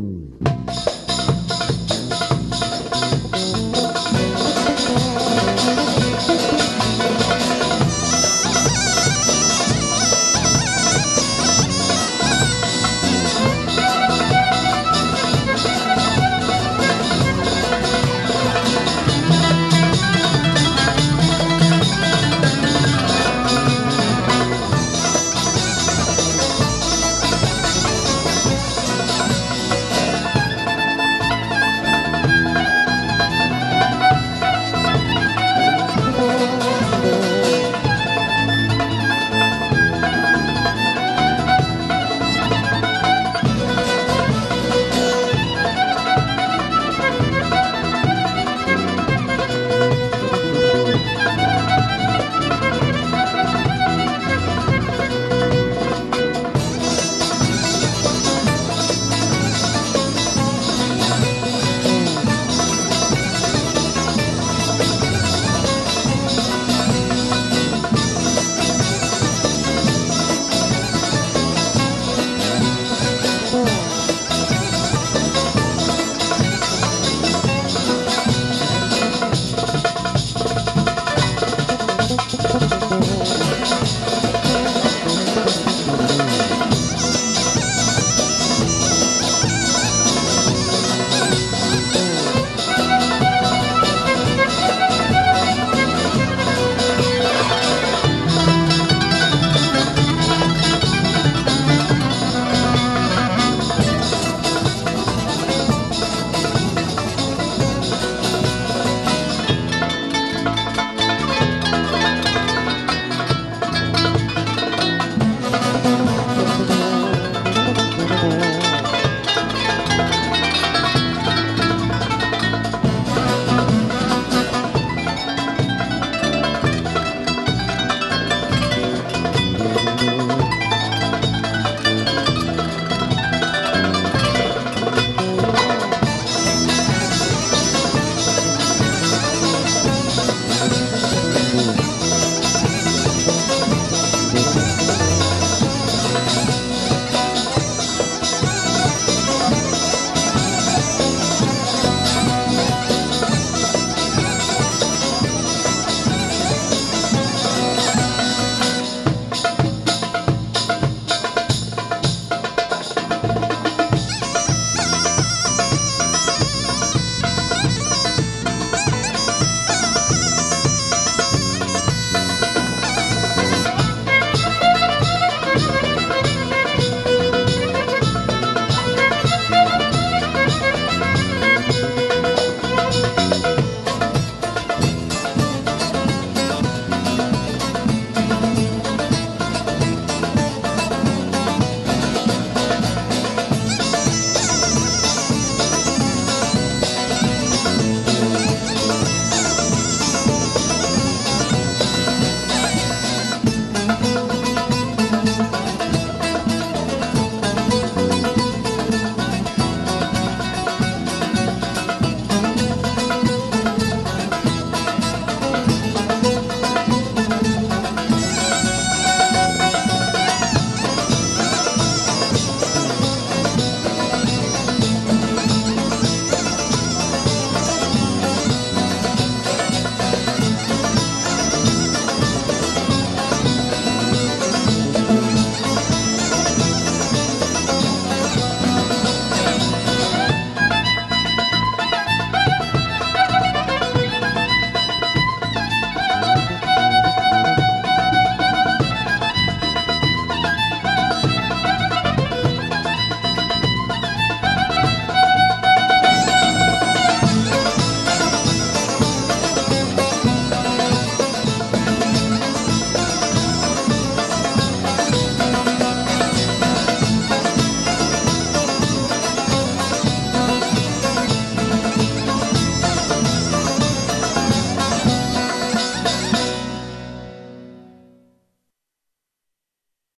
Mm.